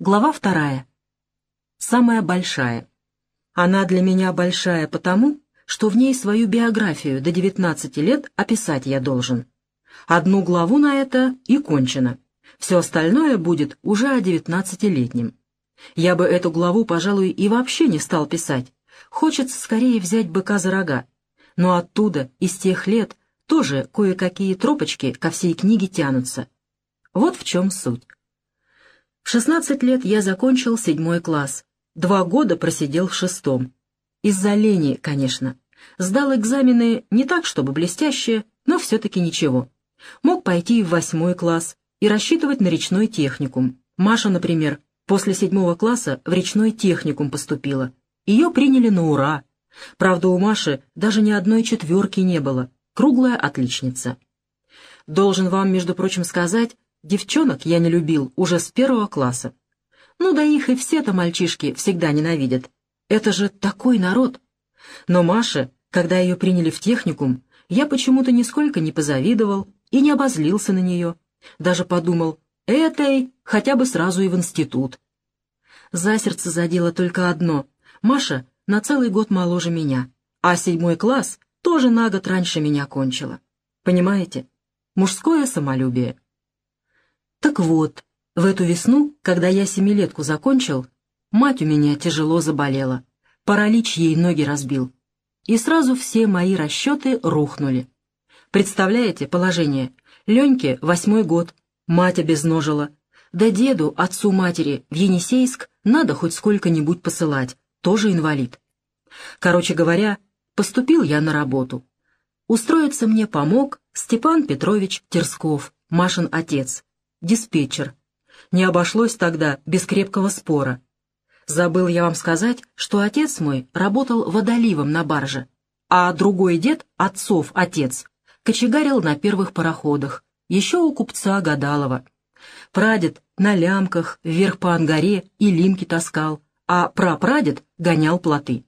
Глава вторая. Самая большая. Она для меня большая потому, что в ней свою биографию до 19 лет описать я должен. Одну главу на это и кончено. Все остальное будет уже о 19-летнем. Я бы эту главу, пожалуй, и вообще не стал писать. Хочется скорее взять быка за рога. Но оттуда, из тех лет, тоже кое-какие тропочки ко всей книге тянутся. Вот в чем суть. В 16 лет я закончил седьмой класс. Два года просидел в шестом. Из-за лени, конечно. Сдал экзамены не так, чтобы блестящие, но все-таки ничего. Мог пойти в восьмой класс и рассчитывать на речной техникум. Маша, например, после седьмого класса в речной техникум поступила. Ее приняли на ура. Правда, у Маши даже ни одной четверки не было. Круглая отличница. Должен вам, между прочим, сказать, Девчонок я не любил уже с первого класса. Ну да их и все-то мальчишки всегда ненавидят. Это же такой народ. Но Маше, когда ее приняли в техникум, я почему-то нисколько не позавидовал и не обозлился на нее. Даже подумал, этой хотя бы сразу и в институт. За сердце задело только одно. Маша на целый год моложе меня, а седьмой класс тоже на год раньше меня кончила. Понимаете? Мужское самолюбие. Так вот, в эту весну, когда я семилетку закончил, мать у меня тяжело заболела. Паралич ей ноги разбил. И сразу все мои расчеты рухнули. Представляете положение? Леньке восьмой год, мать обезножила. Да деду, отцу матери, в Енисейск надо хоть сколько-нибудь посылать, тоже инвалид. Короче говоря, поступил я на работу. Устроиться мне помог Степан Петрович Терсков, Машин отец диспетчер. Не обошлось тогда без крепкого спора. Забыл я вам сказать, что отец мой работал водоливом на барже, а другой дед, отцов отец, кочегарил на первых пароходах, еще у купца Гадалова. Прадед на лямках вверх по ангаре и лимки таскал, а прапрадед гонял плоты.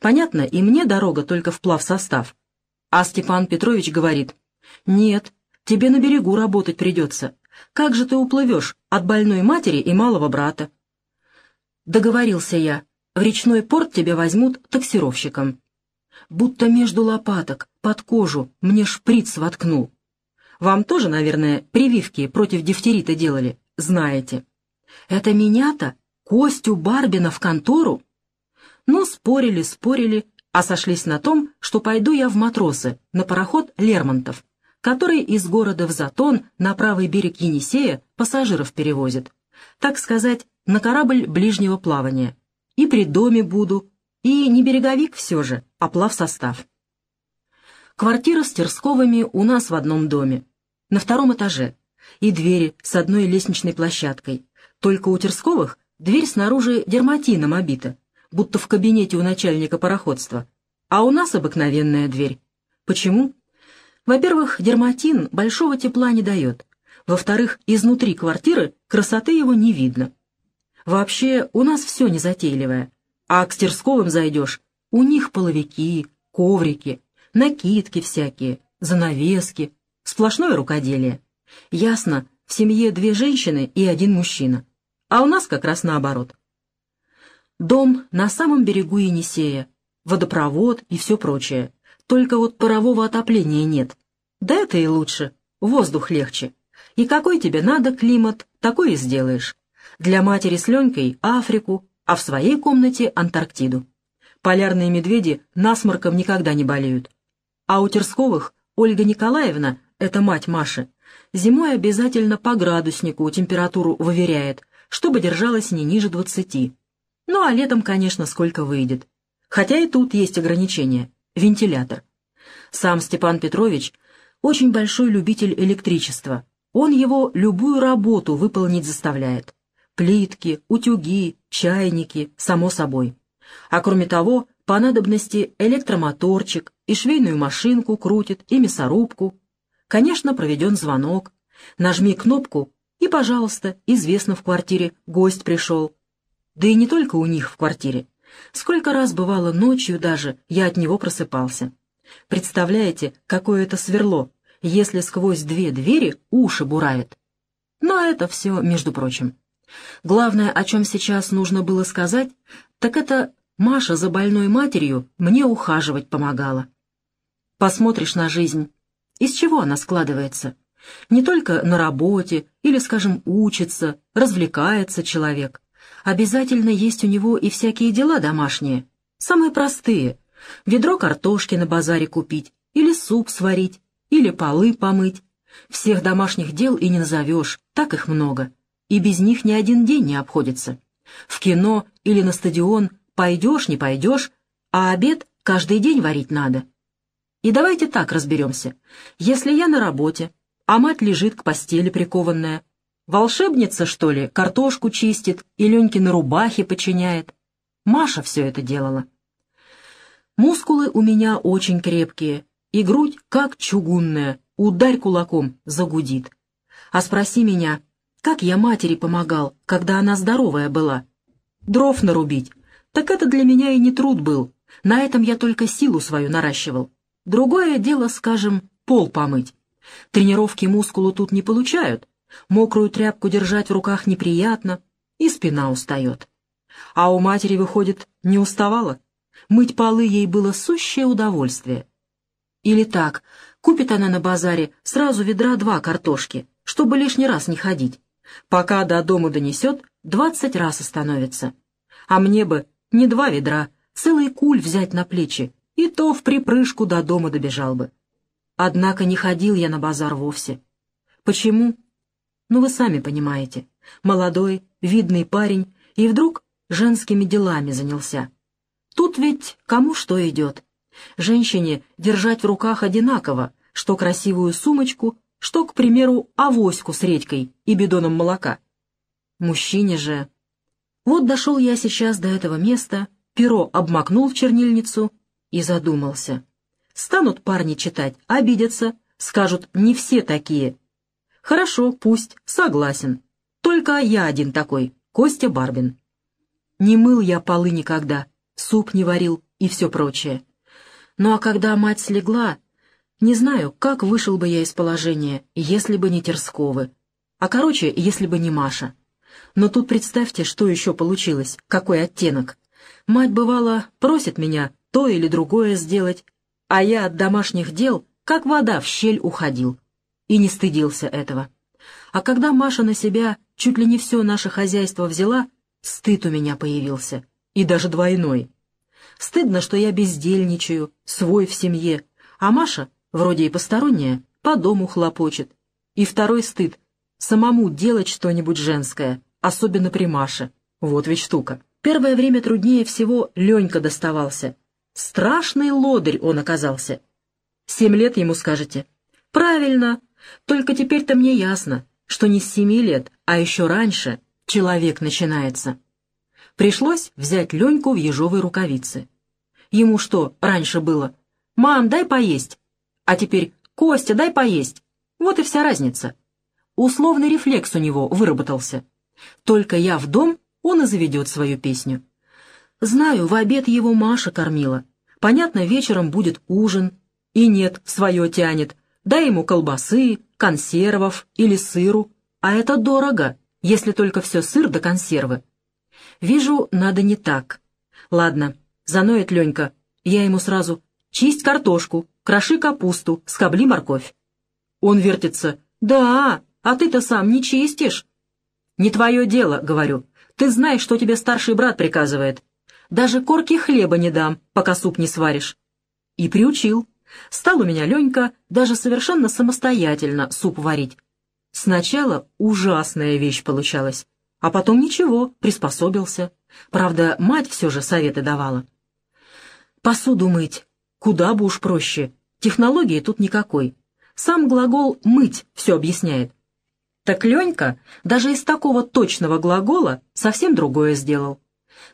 Понятно, и мне дорога только вплав состав. А Степан Петрович говорит, «Нет, тебе на берегу работать придется, как же ты уплывешь от больной матери и малого брата? Договорился я. В речной порт тебя возьмут таксировщиком. Будто между лопаток, под кожу, мне шприц воткнул. Вам тоже, наверное, прививки против дифтерита делали, знаете. Это меня-то, Костю Барбина в контору? Ну, спорили, спорили, а сошлись на том, что пойду я в матросы, на пароход Лермонтов который из города в Затон на правый берег Енисея пассажиров перевозит. Так сказать, на корабль ближнего плавания. И при доме буду, и не береговик все же, а плавсостав. Квартира с Терсковыми у нас в одном доме, на втором этаже, и двери с одной лестничной площадкой. Только у Терсковых дверь снаружи дерматином обита, будто в кабинете у начальника пароходства, а у нас обыкновенная дверь. Почему? Во-первых, дерматин большого тепла не дает. Во-вторых, изнутри квартиры красоты его не видно. Вообще, у нас все незатейливое. А к Стерсковым зайдешь, у них половики, коврики, накидки всякие, занавески, сплошное рукоделие. Ясно, в семье две женщины и один мужчина. А у нас как раз наоборот. Дом на самом берегу Енисея, водопровод и все прочее. Только вот парового отопления нет. Да это и лучше. Воздух легче. И какой тебе надо климат, такой и сделаешь. Для матери с Ленькой — Африку, а в своей комнате — Антарктиду. Полярные медведи насморком никогда не болеют. А у Терсковых Ольга Николаевна, это мать Маши, зимой обязательно по градуснику температуру выверяет, чтобы держалась не ниже двадцати. Ну а летом, конечно, сколько выйдет. Хотя и тут есть ограничения вентилятор. Сам Степан Петрович очень большой любитель электричества. Он его любую работу выполнить заставляет. Плитки, утюги, чайники, само собой. А кроме того, по надобности электромоторчик и швейную машинку крутит, и мясорубку. Конечно, проведен звонок. Нажми кнопку, и, пожалуйста, известно в квартире, гость пришел. Да и не только у них в квартире. Сколько раз бывало ночью даже я от него просыпался. Представляете, какое это сверло, если сквозь две двери уши буравит. Но это все между прочим. Главное, о чем сейчас нужно было сказать, так это Маша за больной матерью мне ухаживать помогала. Посмотришь на жизнь, из чего она складывается? Не только на работе или, скажем, учится, развлекается человек. Обязательно есть у него и всякие дела домашние, самые простые. Ведро картошки на базаре купить, или суп сварить, или полы помыть. Всех домашних дел и не назовешь, так их много. И без них ни один день не обходится. В кино или на стадион пойдешь, не пойдешь, а обед каждый день варить надо. И давайте так разберемся. Если я на работе, а мать лежит к постели прикованная, волшебница, что ли, картошку чистит и Ленькины рубахи починяет. Маша все это делала. Мускулы у меня очень крепкие, и грудь как чугунная, ударь кулаком, загудит. А спроси меня, как я матери помогал, когда она здоровая была? Дров нарубить. Так это для меня и не труд был. На этом я только силу свою наращивал. Другое дело, скажем, пол помыть. Тренировки мускулу тут не получают. Мокрую тряпку держать в руках неприятно, и спина устает. А у матери, выходит, не уставала. Мыть полы ей было сущее удовольствие. Или так, купит она на базаре сразу ведра два картошки, чтобы лишний раз не ходить. Пока до дома донесет, двадцать раз остановится. А мне бы не два ведра, целый куль взять на плечи, и то в припрыжку до дома добежал бы. Однако не ходил я на базар вовсе. Почему? Ну, вы сами понимаете. Молодой, видный парень, и вдруг женскими делами занялся. Тут ведь кому что идет. Женщине держать в руках одинаково, что красивую сумочку, что, к примеру, авоську с редькой и бидоном молока. Мужчине же... Вот дошел я сейчас до этого места, перо обмакнул в чернильницу и задумался. Станут парни читать, обидятся, скажут «не все такие». Хорошо, пусть, согласен. Только я один такой, Костя Барбин. Не мыл я полы никогда, суп не варил и все прочее. Ну а когда мать слегла, не знаю, как вышел бы я из положения, если бы не Терсковы. А короче, если бы не Маша. Но тут представьте, что еще получилось, какой оттенок. Мать, бывало, просит меня то или другое сделать, а я от домашних дел, как вода в щель уходил. И не стыдился этого. А когда Маша на себя чуть ли не все наше хозяйство взяла, стыд у меня появился, и даже двойной. Стыдно, что я бездельничаю, свой в семье, а Маша, вроде и посторонняя, по дому хлопочет. И второй стыд — самому делать что-нибудь женское, особенно при Маше. Вот ведь штука. Первое время труднее всего Ленька доставался. Страшный лодырь он оказался. Семь лет ему скажете. Правильно. Только теперь-то мне ясно, что не с семи лет, а еще раньше человек начинается. Пришлось взять Леньку в ежовой рукавице. Ему что раньше было? «Мам, дай поесть!» А теперь «Костя, дай поесть!» Вот и вся разница. Условный рефлекс у него выработался. Только я в дом, он и заведет свою песню. Знаю, в обед его Маша кормила. Понятно, вечером будет ужин. И нет, свое тянет. Дай ему колбасы, консервов или сыру. А это дорого, если только все сыр да консервы. Вижу, надо не так. Ладно, заноет Ленька. Я ему сразу «Чисть картошку, кроши капусту, скобли морковь». Он вертится. «Да, а ты-то сам не чистишь». «Не твое дело», — говорю. «Ты знаешь, что тебе старший брат приказывает. Даже корки хлеба не дам, пока суп не сваришь». И приучил. Стал у меня Ленька даже совершенно самостоятельно суп варить. Сначала ужасная вещь получалась, а потом ничего, приспособился. Правда, мать все же советы давала. Посуду мыть. Куда бы уж проще. Технологии тут никакой. Сам глагол «мыть» все объясняет. Так Ленька даже из такого точного глагола совсем другое сделал.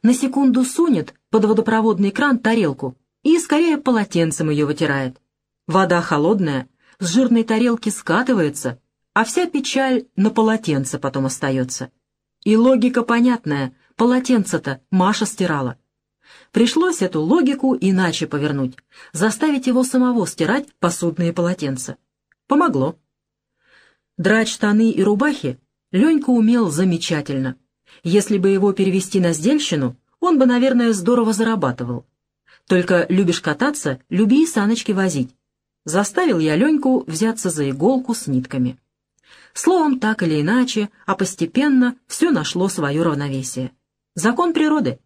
На секунду сунет под водопроводный кран тарелку и скорее полотенцем ее вытирает. Вода холодная, с жирной тарелки скатывается, а вся печаль на полотенце потом остается. И логика понятная, полотенце-то Маша стирала. Пришлось эту логику иначе повернуть, заставить его самого стирать посудные полотенца. Помогло. Драть штаны и рубахи Ленька умел замечательно, Если бы его перевести на сдельщину, он бы, наверное, здорово зарабатывал. Только любишь кататься, люби и саночки возить. Заставил я Леньку взяться за иголку с нитками. Словом, так или иначе, а постепенно все нашло свое равновесие. Закон природы.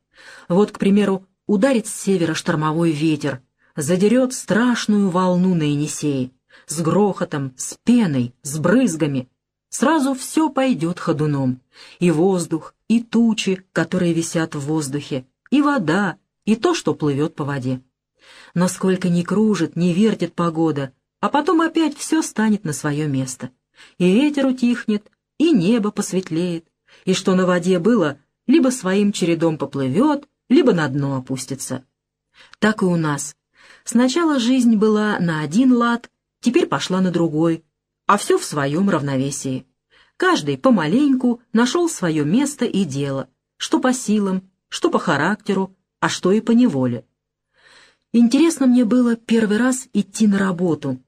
Вот, к примеру, ударит с севера штормовой ветер, задерет страшную волну на Енисее, с грохотом, с пеной, с брызгами. Сразу все пойдет ходуном. И воздух, и тучи, которые висят в воздухе, и вода, и то, что плывет по воде. Но сколько ни кружит, ни вертит погода, а потом опять все станет на свое место. И ветер утихнет, и небо посветлеет, и что на воде было, либо своим чередом поплывет, либо на дно опустится. Так и у нас. Сначала жизнь была на один лад, теперь пошла на другой, а все в своем равновесии. Каждый помаленьку нашел свое место и дело, что по силам, что по характеру, а что и по неволе. Интересно мне было первый раз идти на работу.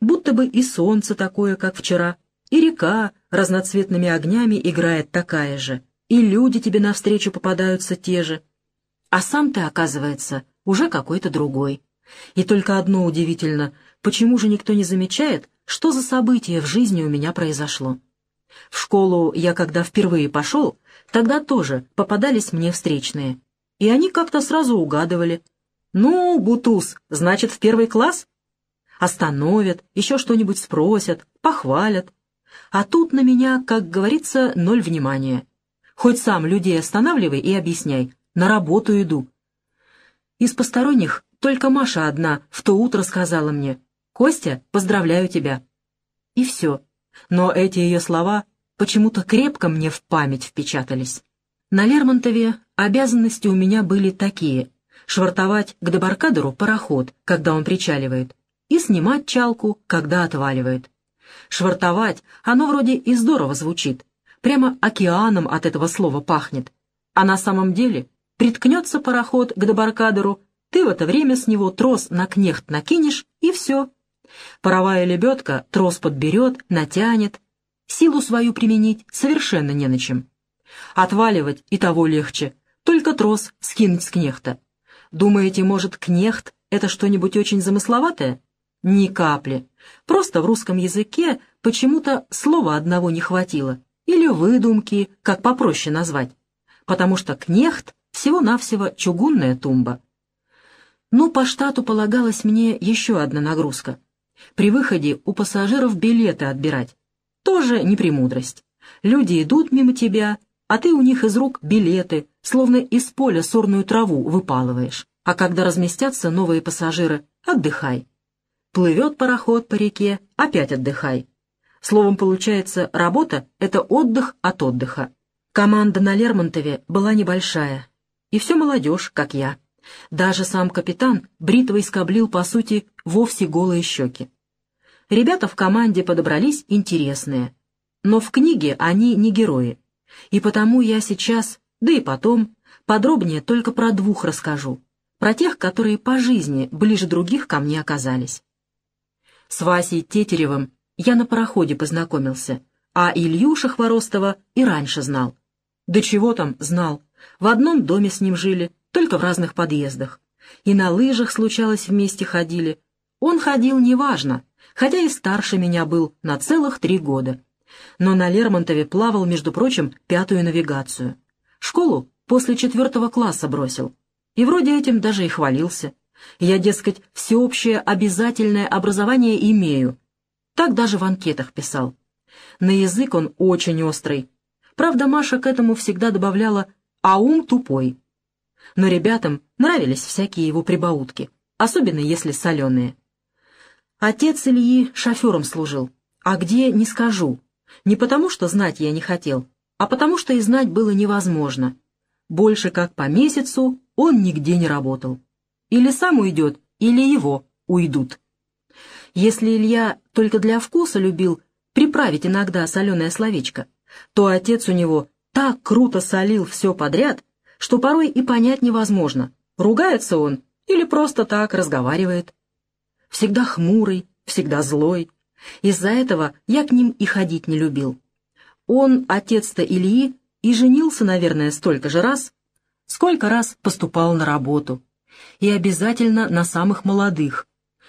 Будто бы и солнце такое, как вчера, и река разноцветными огнями играет такая же, и люди тебе навстречу попадаются те же. А сам ты, оказывается, уже какой-то другой. И только одно удивительно, почему же никто не замечает, что за событие в жизни у меня произошло. В школу я, когда впервые пошел, тогда тоже попадались мне встречные. И они как-то сразу угадывали. «Ну, Бутуз, значит, в первый класс?» Остановят, еще что-нибудь спросят, похвалят. А тут на меня, как говорится, ноль внимания. Хоть сам людей останавливай и объясняй, на работу иду. Из посторонних только Маша одна в то утро сказала мне, «Костя, поздравляю тебя». И все. Но эти ее слова почему-то крепко мне в память впечатались. На Лермонтове обязанности у меня были такие — швартовать к дебаркадеру пароход, когда он причаливает, и снимать чалку, когда отваливает. Швартовать, оно вроде и здорово звучит, прямо океаном от этого слова пахнет, а на самом деле приткнется пароход к дебаркадеру, ты в это время с него трос на кнехт накинешь, и все, Паровая лебедка трос подберет, натянет. Силу свою применить совершенно не на чем. Отваливать и того легче, только трос скинуть с кнехта. Думаете, может, кнехт — это что-нибудь очень замысловатое? Ни капли. Просто в русском языке почему-то слова одного не хватило. Или выдумки, как попроще назвать. Потому что кнехт — всего-навсего чугунная тумба. Ну, по штату полагалась мне еще одна нагрузка — при выходе у пассажиров билеты отбирать. Тоже не премудрость. Люди идут мимо тебя, а ты у них из рук билеты, словно из поля сорную траву выпалываешь. А когда разместятся новые пассажиры, отдыхай. Плывет пароход по реке, опять отдыхай. Словом, получается, работа — это отдых от отдыха. Команда на Лермонтове была небольшая. И все молодежь, как я. Даже сам капитан бритвой скоблил, по сути, вовсе голые щеки. Ребята в команде подобрались интересные, но в книге они не герои, и потому я сейчас, да и потом, подробнее только про двух расскажу, про тех, которые по жизни ближе других ко мне оказались. С Васей Тетеревым я на пароходе познакомился, а Ильюша Хворостова и раньше знал. Да чего там знал, в одном доме с ним жили, только в разных подъездах. И на лыжах, случалось, вместе ходили. Он ходил неважно, хотя и старше меня был на целых три года. Но на Лермонтове плавал, между прочим, пятую навигацию. Школу после четвертого класса бросил. И вроде этим даже и хвалился. Я, дескать, всеобщее обязательное образование имею. Так даже в анкетах писал. На язык он очень острый. Правда, Маша к этому всегда добавляла «а ум тупой» но ребятам нравились всякие его прибаутки, особенно если соленые. Отец Ильи шофером служил, а где — не скажу. Не потому, что знать я не хотел, а потому, что и знать было невозможно. Больше как по месяцу он нигде не работал. Или сам уйдет, или его уйдут. Если Илья только для вкуса любил приправить иногда соленое словечко, то отец у него так круто солил все подряд, что порой и понять невозможно, ругается он или просто так разговаривает. Всегда хмурый, всегда злой. Из-за этого я к ним и ходить не любил. Он, отец-то Ильи, и женился, наверное, столько же раз, сколько раз поступал на работу. И обязательно на самых молодых.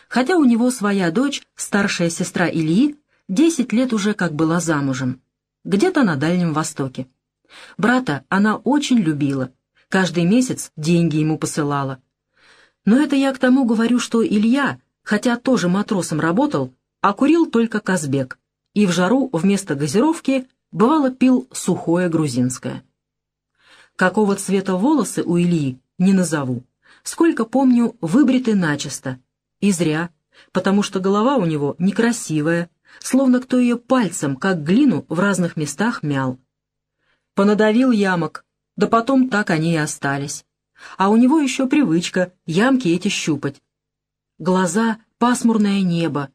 Хотя у него своя дочь, старшая сестра Ильи, десять лет уже как была замужем. Где-то на Дальнем Востоке. Брата она очень любила. Каждый месяц деньги ему посылала. Но это я к тому говорю, что Илья, хотя тоже матросом работал, а курил только Казбек. И в жару вместо газировки бывало пил сухое грузинское. Какого цвета волосы у Ильи, не назову. Сколько помню, выбриты начисто. И зря, потому что голова у него некрасивая, словно кто ее пальцем, как глину, в разных местах мял. Понадавил ямок, да потом так они и остались. А у него еще привычка ямки эти щупать. Глаза — пасмурное небо.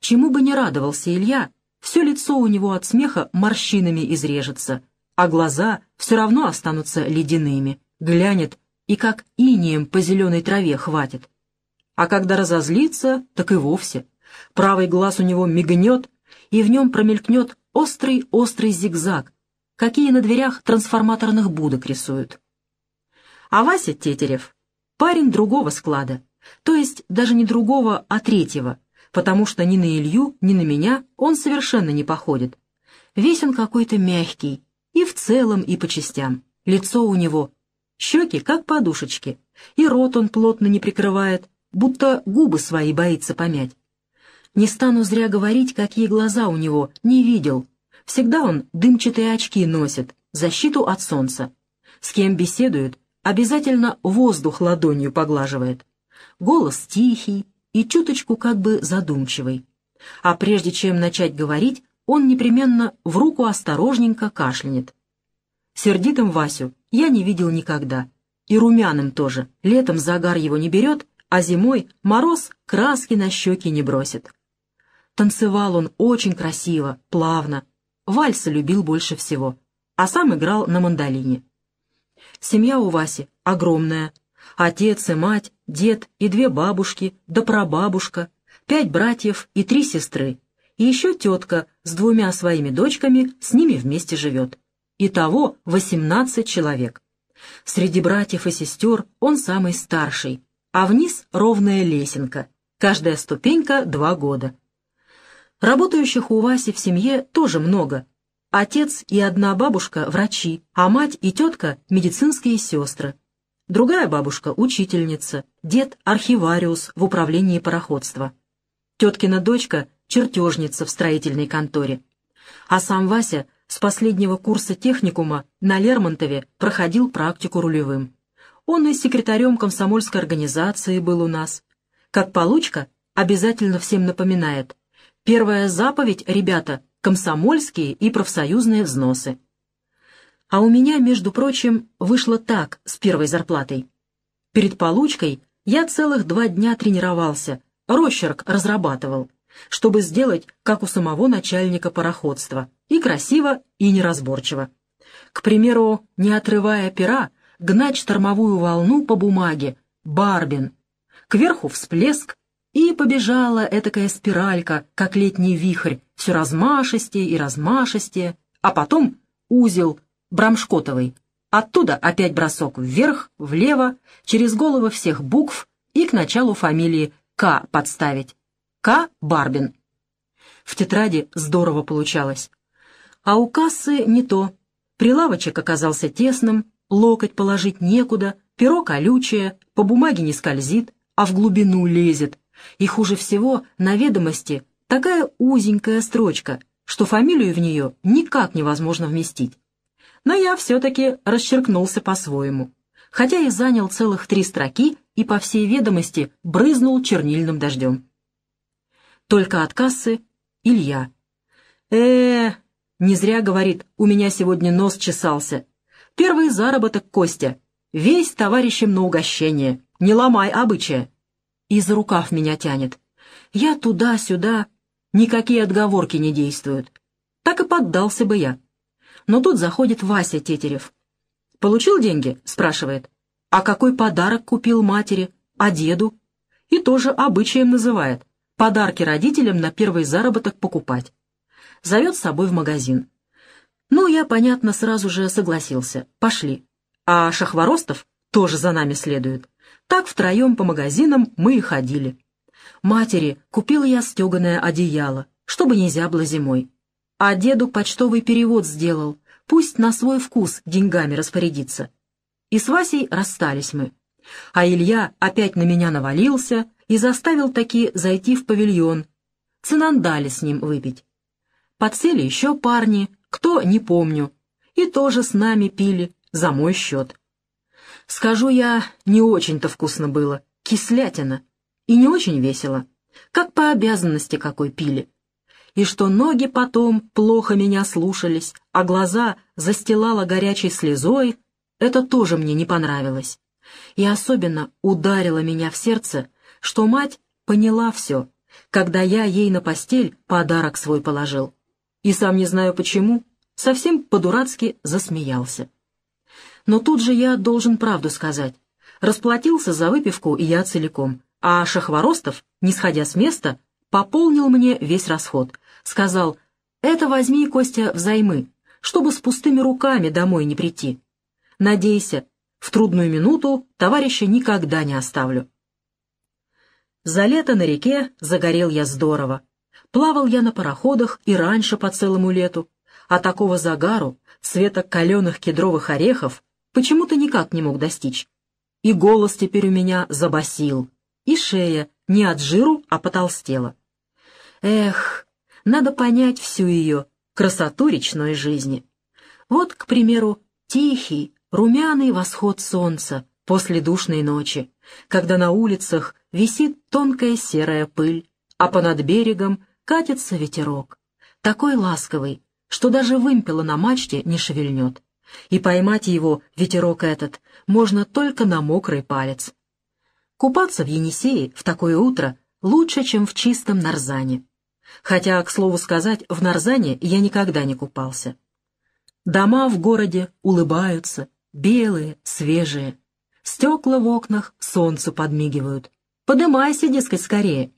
Чему бы не радовался Илья, все лицо у него от смеха морщинами изрежется, а глаза все равно останутся ледяными, глянет и как инием по зеленой траве хватит. А когда разозлится, так и вовсе. Правый глаз у него мигнет, и в нем промелькнет острый-острый зигзаг, какие на дверях трансформаторных будок рисуют. А Вася Тетерев — парень другого склада, то есть даже не другого, а третьего, потому что ни на Илью, ни на меня он совершенно не походит. Весь он какой-то мягкий, и в целом, и по частям. Лицо у него, щеки как подушечки, и рот он плотно не прикрывает, будто губы свои боится помять. Не стану зря говорить, какие глаза у него, не видел. Всегда он дымчатые очки носит, защиту от солнца. С кем беседует, обязательно воздух ладонью поглаживает. Голос тихий, и чуточку как бы задумчивый. А прежде чем начать говорить, он непременно в руку осторожненько кашлянет. Сердитым Васю я не видел никогда. И румяным тоже. Летом загар его не берет, а зимой мороз краски на щеки не бросит. Танцевал он очень красиво, плавно. Вальса любил больше всего, а сам играл на мандолине. Семья у Васи огромная, Отец и мать, дед и две бабушки, да прабабушка, пять братьев и три сестры. И еще тетка с двумя своими дочками с ними вместе живет. Итого восемнадцать человек. Среди братьев и сестер он самый старший, а вниз ровная лесенка. Каждая ступенька два года. Работающих у Васи в семье тоже много. Отец и одна бабушка — врачи, а мать и тетка — медицинские сестры. Другая бабушка — учительница, дед — архивариус в управлении пароходства. Теткина дочка — чертежница в строительной конторе. А сам Вася с последнего курса техникума на Лермонтове проходил практику рулевым. Он и секретарем комсомольской организации был у нас. Как получка, обязательно всем напоминает. Первая заповедь, ребята, комсомольские и профсоюзные взносы. А у меня, между прочим, вышло так с первой зарплатой. Перед получкой я целых два дня тренировался, росчерк разрабатывал, чтобы сделать, как у самого начальника пароходства, и красиво, и неразборчиво. К примеру, не отрывая пера, гнать штормовую волну по бумаге, барбин, кверху всплеск, и побежала этакая спиралька, как летний вихрь, все размашистее и размашистее, а потом узел Брамшкотовой. Оттуда опять бросок вверх, влево, через головы всех букв и к началу фамилии К подставить. К. Барбин. В тетради здорово получалось. А у кассы не то. Прилавочек оказался тесным, локоть положить некуда, перо колючее, по бумаге не скользит, а в глубину лезет. И хуже всего на ведомости такая узенькая строчка, что фамилию в нее никак невозможно вместить но я все-таки расчеркнулся по-своему, хотя и занял целых три строки и, по всей ведомости, брызнул чернильным дождем. Только от кассы Илья. э не зря, говорит, у меня сегодня нос чесался. Первый заработок Костя. Весь товарищем на угощение. Не ломай обычая. И за рукав меня тянет. Я туда-сюда. Никакие отговорки не действуют. Так и поддался бы я но тут заходит Вася Тетерев. «Получил деньги?» — спрашивает. «А какой подарок купил матери? А деду?» И тоже обычаем называет. Подарки родителям на первый заработок покупать. Зовет с собой в магазин. Ну, я, понятно, сразу же согласился. Пошли. А Шахворостов тоже за нами следует. Так втроем по магазинам мы и ходили. Матери купила я стеганое одеяло, чтобы не зябло зимой. А деду почтовый перевод сделал, пусть на свой вкус деньгами распорядится. И с Васей расстались мы. А Илья опять на меня навалился и заставил таки зайти в павильон. Цинандали с ним выпить. Подсели еще парни, кто, не помню. И тоже с нами пили, за мой счет. Скажу я, не очень-то вкусно было, кислятина. И не очень весело, как по обязанности какой пили. И что ноги потом плохо меня слушались, а глаза застилала горячей слезой, это тоже мне не понравилось. И особенно ударило меня в сердце, что мать поняла все, когда я ей на постель подарок свой положил и сам не знаю почему, совсем по-дурацки засмеялся. Но тут же я должен правду сказать. Расплатился за выпивку я целиком, а Шахворостов, не сходя с места, пополнил мне весь расход. Сказал, это возьми, Костя, взаймы, чтобы с пустыми руками домой не прийти. Надейся, в трудную минуту товарища никогда не оставлю. За лето на реке загорел я здорово. Плавал я на пароходах и раньше по целому лету, а такого загару, цвета каленых кедровых орехов, почему-то никак не мог достичь. И голос теперь у меня забасил, и шея не от жиру, а потолстела. Эх, надо понять всю ее красоту речной жизни. Вот, к примеру, тихий, румяный восход солнца после душной ночи, когда на улицах висит тонкая серая пыль, а понад берегом катится ветерок, такой ласковый, что даже вымпела на мачте не шевельнет, и поймать его, ветерок этот, можно только на мокрый палец. Купаться в Енисее в такое утро лучше, чем в чистом Нарзане. Хотя, к слову сказать, в Нарзане я никогда не купался. Дома в городе улыбаются, белые, свежие. Стекла в окнах солнцу подмигивают. Подымайся, дескать, скорее.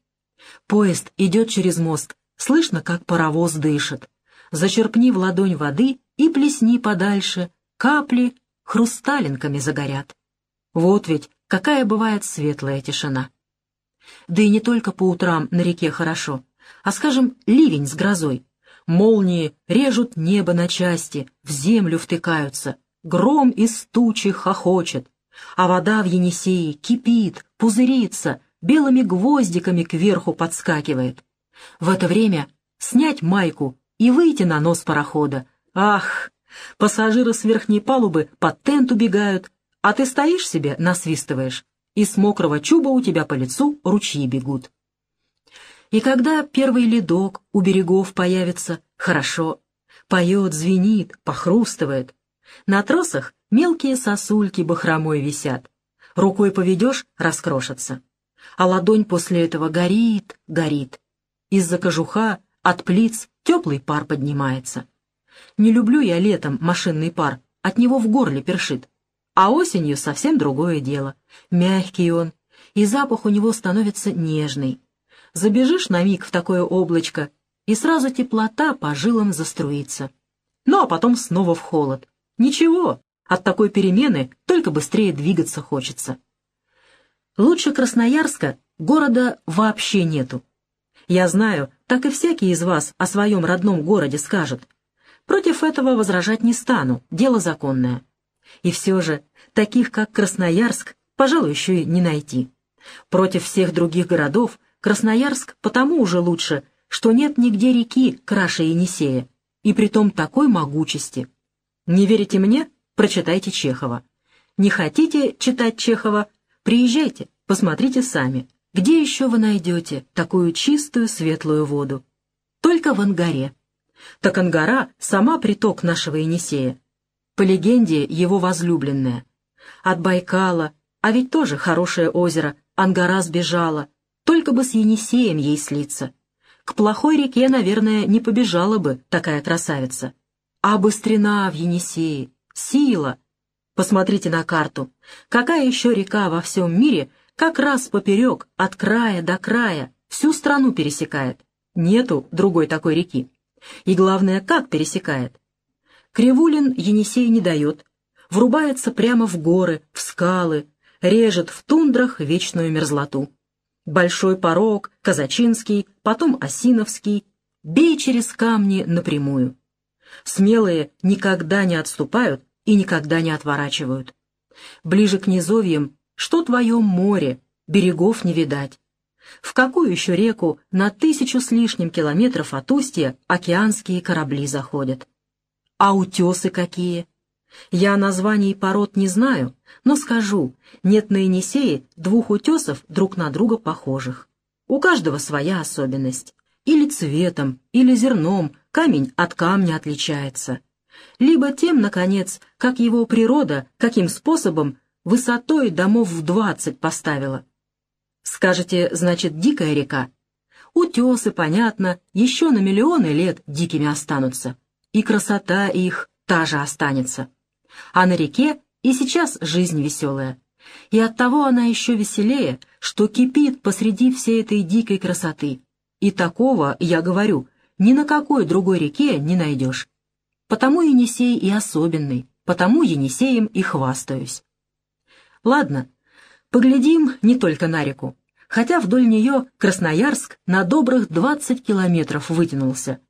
Поезд идет через мост, слышно, как паровоз дышит. Зачерпни в ладонь воды и плесни подальше, капли хрусталинками загорят. Вот ведь какая бывает светлая тишина. Да и не только по утрам на реке хорошо, а, скажем, ливень с грозой. Молнии режут небо на части, в землю втыкаются, гром из тучи хохочет, а вода в Енисее кипит, пузырится, белыми гвоздиками кверху подскакивает. В это время снять майку и выйти на нос парохода. Ах, пассажиры с верхней палубы под тент убегают, а ты стоишь себе, насвистываешь, и с мокрого чуба у тебя по лицу ручьи бегут. И когда первый ледок у берегов появится, хорошо, поет, звенит, похрустывает. На тросах мелкие сосульки бахромой висят. Рукой поведешь — раскрошатся а ладонь после этого горит, горит. Из-за кожуха от плиц теплый пар поднимается. Не люблю я летом машинный пар, от него в горле першит. А осенью совсем другое дело. Мягкий он, и запах у него становится нежный. Забежишь на миг в такое облачко, и сразу теплота по жилам заструится. Ну, а потом снова в холод. Ничего, от такой перемены только быстрее двигаться хочется. Лучше Красноярска города вообще нету. Я знаю, так и всякий из вас о своем родном городе скажет. Против этого возражать не стану, дело законное. И все же, таких как Красноярск, пожалуй, еще и не найти. Против всех других городов Красноярск потому уже лучше, что нет нигде реки краше Енисея, и притом такой могучести. Не верите мне? Прочитайте Чехова. Не хотите читать Чехова? Приезжайте, посмотрите сами, где еще вы найдете такую чистую светлую воду? Только в Ангаре. Так Ангара — сама приток нашего Енисея. По легенде, его возлюбленная. От Байкала, а ведь тоже хорошее озеро, Ангара сбежала, только бы с Енисеем ей слиться. К плохой реке, наверное, не побежала бы такая красавица. А быстрена в Енисее, сила — Посмотрите на карту. Какая еще река во всем мире как раз поперек, от края до края, всю страну пересекает? Нету другой такой реки. И главное, как пересекает? Кривулин Енисей не дает, врубается прямо в горы, в скалы, режет в тундрах вечную мерзлоту. Большой порог, Казачинский, потом Осиновский, бей через камни напрямую. Смелые никогда не отступают и никогда не отворачивают. Ближе к низовьям, что твое море, берегов не видать. В какую еще реку на тысячу с лишним километров от устья океанские корабли заходят? А утесы какие? Я названий пород не знаю, но скажу, нет на Енисее двух утесов друг на друга похожих. У каждого своя особенность. Или цветом, или зерном камень от камня отличается. Либо тем, наконец, как его природа, каким способом высотой домов в двадцать поставила. Скажете, значит, дикая река? Утесы, понятно, еще на миллионы лет дикими останутся и красота их та же останется. А на реке и сейчас жизнь веселая. И оттого она еще веселее, что кипит посреди всей этой дикой красоты. И такого, я говорю, ни на какой другой реке не найдешь. Потому Енисей и особенный, потому Енисеем и хвастаюсь. Ладно, поглядим не только на реку, хотя вдоль нее Красноярск на добрых 20 километров вытянулся,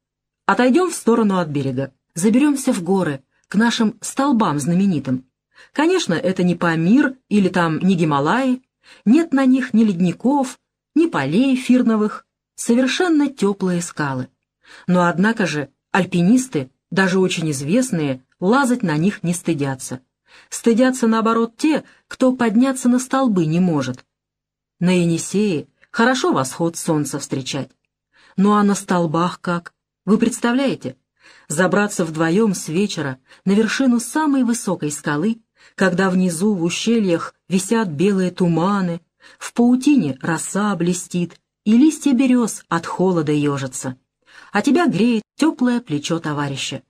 Отойдем в сторону от берега, заберемся в горы, к нашим столбам знаменитым. Конечно, это не Памир или там не Гималаи, нет на них ни ледников, ни полей фирновых, совершенно теплые скалы. Но однако же альпинисты, даже очень известные, лазать на них не стыдятся. Стыдятся, наоборот, те, кто подняться на столбы не может. На Енисее хорошо восход солнца встречать. Ну а на столбах как? Вы представляете? Забраться вдвоем с вечера на вершину самой высокой скалы, когда внизу в ущельях висят белые туманы, в паутине роса блестит, и листья берез от холода ежатся, а тебя греет теплое плечо товарища.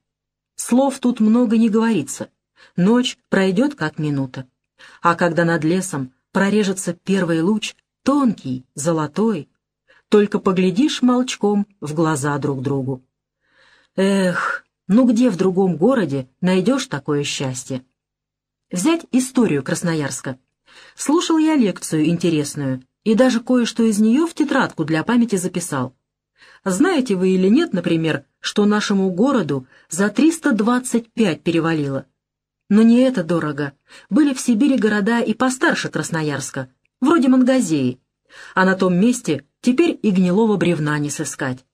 Слов тут много не говорится, ночь пройдет как минута, а когда над лесом прорежется первый луч, тонкий, золотой, только поглядишь молчком в глаза друг другу. Эх, ну где в другом городе найдешь такое счастье? Взять историю Красноярска. Слушал я лекцию интересную, и даже кое-что из нее в тетрадку для памяти записал. Знаете вы или нет, например, что нашему городу за 325 перевалило? Но не это дорого. Были в Сибири города и постарше Красноярска, вроде Мангазеи, а на том месте теперь и гнилого бревна не сыскать.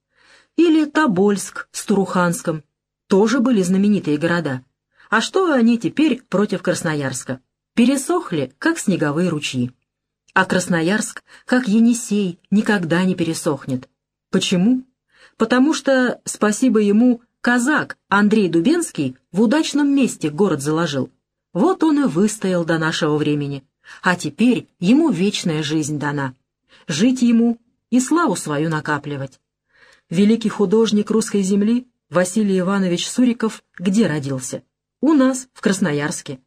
Или Тобольск с Туруханском. Тоже были знаменитые города. А что они теперь против Красноярска? Пересохли, как снеговые ручьи. А Красноярск, как Енисей, никогда не пересохнет. Почему? Потому что, спасибо ему, казак Андрей Дубенский в удачном месте город заложил. Вот он и выстоял до нашего времени. А теперь ему вечная жизнь дана жить ему и славу свою накапливать. Великий художник русской земли Василий Иванович Суриков где родился? У нас, в Красноярске.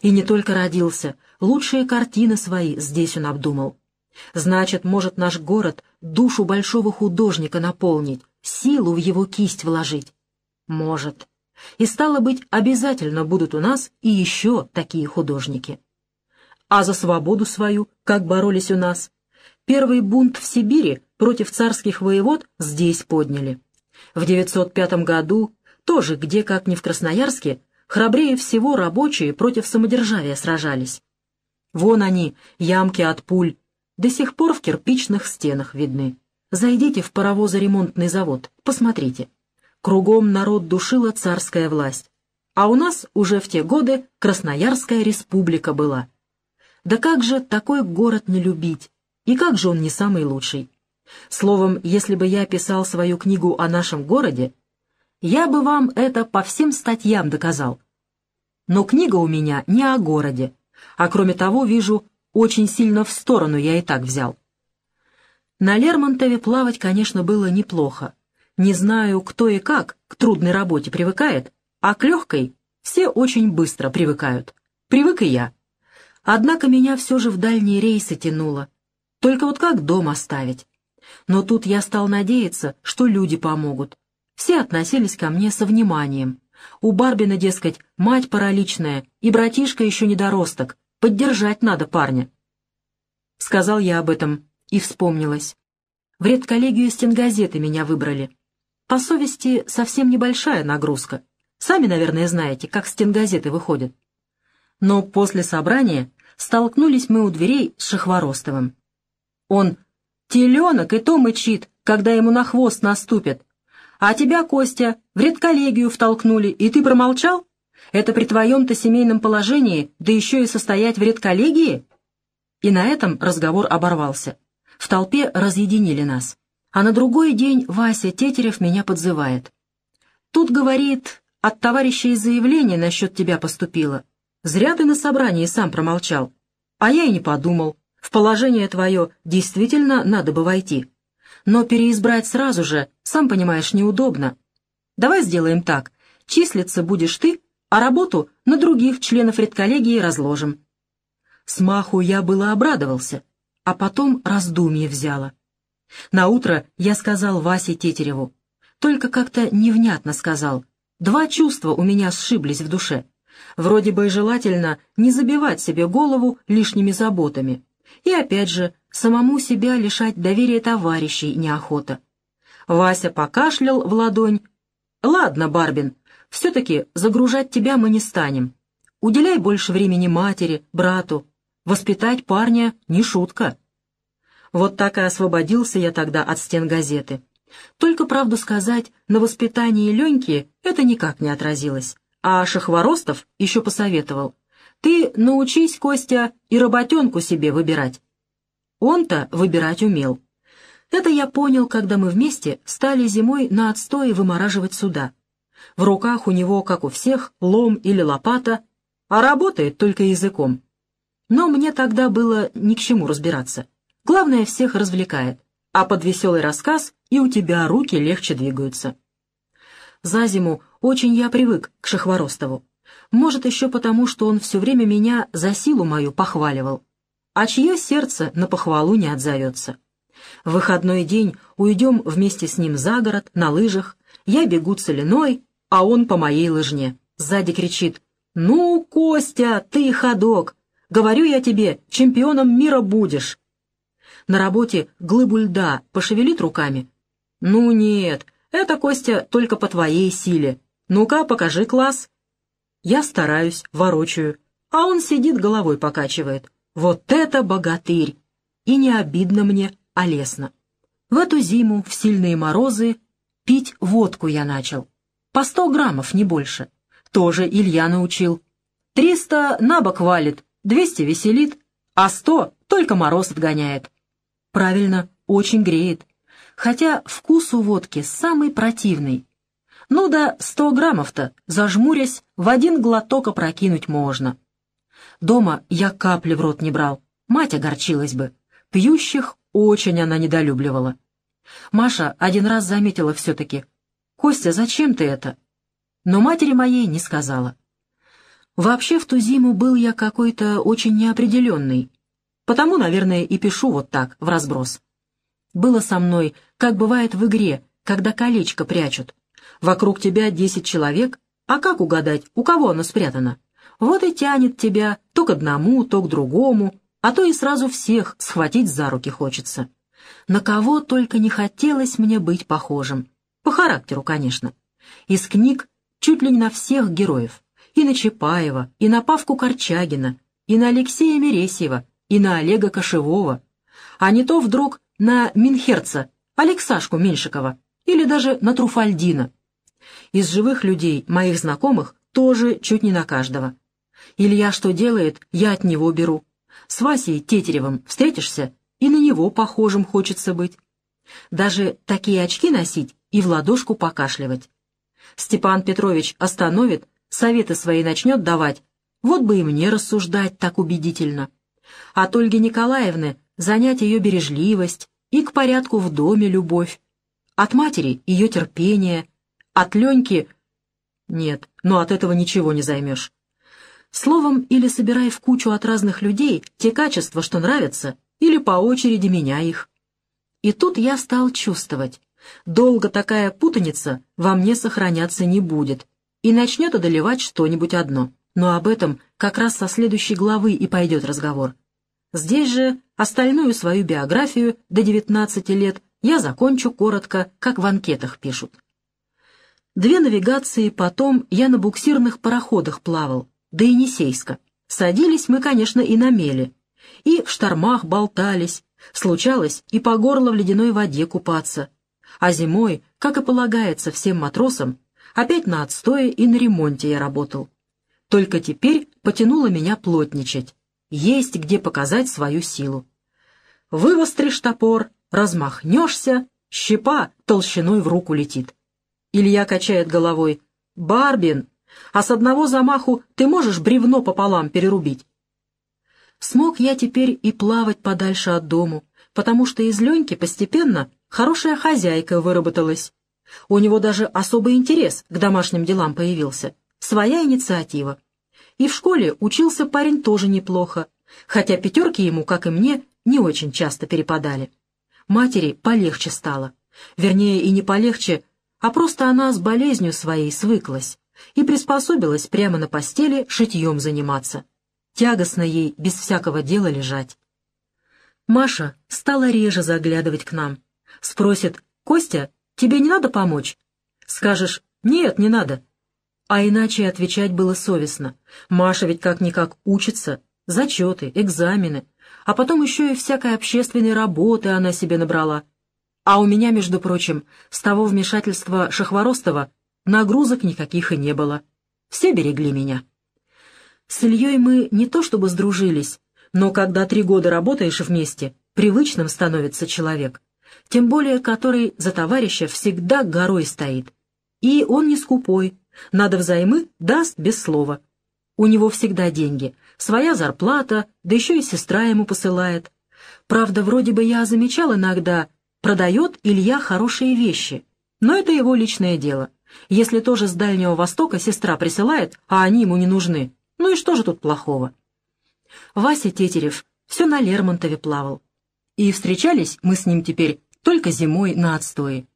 И не только родился, лучшие картины свои здесь он обдумал. Значит, может наш город душу большого художника наполнить, силу в его кисть вложить? Может. И стало быть, обязательно будут у нас и еще такие художники. А за свободу свою, как боролись у нас, Первый бунт в Сибири против царских воевод здесь подняли. В 905 году, тоже где как не в Красноярске, храбрее всего рабочие против самодержавия сражались. Вон они, ямки от пуль, до сих пор в кирпичных стенах видны. Зайдите в паровозоремонтный завод, посмотрите. Кругом народ душила царская власть. А у нас уже в те годы Красноярская республика была. Да как же такой город не любить? И как же он не самый лучший? Словом, если бы я писал свою книгу о нашем городе, я бы вам это по всем статьям доказал. Но книга у меня не о городе, а кроме того, вижу, очень сильно в сторону я и так взял. На Лермонтове плавать, конечно, было неплохо. Не знаю, кто и как к трудной работе привыкает, а к легкой все очень быстро привыкают. Привык и я. Однако меня все же в дальние рейсы тянуло, только вот как дом оставить? Но тут я стал надеяться, что люди помогут. Все относились ко мне со вниманием. У Барбина, дескать, мать параличная и братишка еще недоросток. Поддержать надо парня. Сказал я об этом и вспомнилась. В редколлегию стенгазеты меня выбрали. По совести совсем небольшая нагрузка. Сами, наверное, знаете, как стенгазеты выходят. Но после собрания столкнулись мы у дверей с Шахворостовым. Он «Теленок и то мычит, когда ему на хвост наступят. А тебя, Костя, в редколлегию втолкнули, и ты промолчал? Это при твоем-то семейном положении, да еще и состоять в редколлегии?» И на этом разговор оборвался. В толпе разъединили нас. А на другой день Вася Тетерев меня подзывает. «Тут, говорит, от товарища заявление насчет тебя поступило. Зря ты на собрании сам промолчал. А я и не подумал. В положение твое действительно надо бы войти. Но переизбрать сразу же, сам понимаешь, неудобно. Давай сделаем так. Числиться будешь ты, а работу на других членов редколлегии разложим. Смаху я было обрадовался, а потом раздумье взяла. Наутро я сказал Васе Тетереву, только как-то невнятно сказал. Два чувства у меня сшиблись в душе. Вроде бы желательно не забивать себе голову лишними заботами. И опять же, самому себя лишать доверия товарищей неохота. Вася покашлял в ладонь. «Ладно, Барбин, все-таки загружать тебя мы не станем. Уделяй больше времени матери, брату. Воспитать парня не шутка». Вот так и освободился я тогда от стен газеты. Только, правду сказать, на воспитании Леньки это никак не отразилось. А Шахворостов еще посоветовал. «Ты научись, Костя, и работенку себе выбирать». Он-то выбирать умел. Это я понял, когда мы вместе стали зимой на отстой вымораживать суда. В руках у него, как у всех, лом или лопата, а работает только языком. Но мне тогда было ни к чему разбираться. Главное, всех развлекает, а под веселый рассказ и у тебя руки легче двигаются. За зиму очень я привык к Шахворостову. Может, еще потому, что он все время меня за силу мою похваливал. А чье сердце на похвалу не отзовется? В выходной день уйдем вместе с ним за город, на лыжах. Я бегу целиной, а он по моей лыжне. Сзади кричит «Ну, Костя, ты ходок! Говорю я тебе, чемпионом мира будешь!» На работе глыбу льда пошевелит руками. «Ну нет, это, Костя, только по твоей силе. Ну-ка, покажи класс». Я стараюсь, ворочаю, а он сидит, головой покачивает. Вот это богатырь! И не обидно мне, а лестно. В эту зиму, в сильные морозы, пить водку я начал. По сто граммов, не больше. Тоже Илья научил. Триста на бок валит, двести веселит, а сто только мороз отгоняет. Правильно, очень греет. Хотя вкус у водки самый противный. Ну да, сто граммов-то, зажмурясь, в один глоток опрокинуть можно. Дома я капли в рот не брал, мать огорчилась бы. Пьющих очень она недолюбливала. Маша один раз заметила все-таки. «Костя, зачем ты это?» Но матери моей не сказала. Вообще в ту зиму был я какой-то очень неопределенный, Потому, наверное, и пишу вот так, в разброс. Было со мной, как бывает в игре, когда колечко прячут. Вокруг тебя десять человек, а как угадать, у кого оно спрятано? Вот и тянет тебя то к одному, то к другому, а то и сразу всех схватить за руки хочется. На кого только не хотелось мне быть похожим. По характеру, конечно. Из книг чуть ли не на всех героев. И на Чапаева, и на Павку Корчагина, и на Алексея Мересьева, и на Олега Кошевого, а не то вдруг на Минхерца, Алексашку Меньшикова или даже на Труфальдина. Из живых людей, моих знакомых, тоже чуть не на каждого. Илья что делает, я от него беру. С Васей Тетеревым встретишься, и на него похожим хочется быть. Даже такие очки носить и в ладошку покашливать. Степан Петрович остановит, советы свои начнет давать, вот бы и мне рассуждать так убедительно. От Ольги Николаевны занять ее бережливость и к порядку в доме любовь. От матери ее терпение. От Леньки... Нет, но от этого ничего не займешь. Словом, или собирай в кучу от разных людей те качества, что нравятся, или по очереди меняй их. И тут я стал чувствовать, долго такая путаница во мне сохраняться не будет. и начнет одолевать что-нибудь одно. Но об этом как раз со следующей главы и пойдет разговор. Здесь же остальную свою биографию до 19 лет я закончу коротко, как в анкетах пишут. Две навигации потом я на буксирных пароходах плавал, до Енисейска. Садились мы, конечно, и на мели. И в штормах болтались. Случалось и по горло в ледяной воде купаться. А зимой, как и полагается всем матросам, опять на отстое и на ремонте я работал. Только теперь потянуло меня плотничать. Есть где показать свою силу. Вывостришь топор, размахнешься, щепа толщиной в руку летит. Илья качает головой. «Барбин, а с одного замаху ты можешь бревно пополам перерубить?» Смог я теперь и плавать подальше от дому, потому что из Леньки постепенно хорошая хозяйка выработалась. У него даже особый интерес к домашним делам появился своя инициатива. И в школе учился парень тоже неплохо, хотя пятерки ему, как и мне, не очень часто перепадали. Матери полегче стало. Вернее, и не полегче, а просто она с болезнью своей свыклась и приспособилась прямо на постели шитьем заниматься. Тягостно ей без всякого дела лежать. Маша стала реже заглядывать к нам. Спросит, «Костя, тебе не надо помочь?» Скажешь, «Нет, не надо». А иначе отвечать было совестно. Маша ведь как-никак учится, зачеты, экзамены, а потом еще и всякой общественной работы она себе набрала. А у меня, между прочим, с того вмешательства Шахворостова нагрузок никаких и не было. Все берегли меня. С Ильей мы не то чтобы сдружились, но когда три года работаешь вместе, привычным становится человек, тем более который за товарища всегда горой стоит. И он не скупой, надо взаймы, даст без слова. У него всегда деньги, своя зарплата, да еще и сестра ему посылает. Правда, вроде бы я замечал иногда, продает Илья хорошие вещи, но это его личное дело. Если тоже с Дальнего Востока сестра присылает, а они ему не нужны, ну и что же тут плохого? Вася Тетерев все на Лермонтове плавал. И встречались мы с ним теперь только зимой на отстое.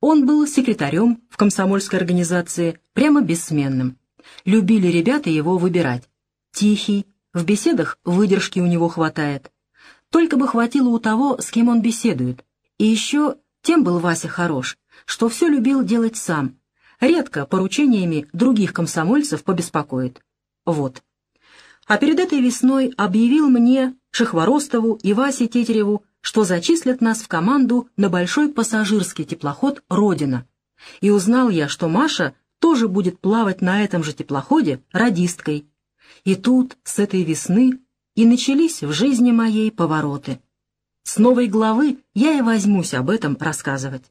Он был секретарем в комсомольской организации, прямо бессменным. Любили ребята его выбирать. Тихий, в беседах выдержки у него хватает. Только бы хватило у того, с кем он беседует. И еще тем был Вася хорош, что все любил делать сам. Редко поручениями других комсомольцев побеспокоит. Вот. А перед этой весной объявил мне, Шахворостову и Васе Тетереву, что зачислят нас в команду на большой пассажирский теплоход «Родина». И узнал я, что Маша тоже будет плавать на этом же теплоходе радисткой. И тут, с этой весны, и начались в жизни моей повороты. С новой главы я и возьмусь об этом рассказывать.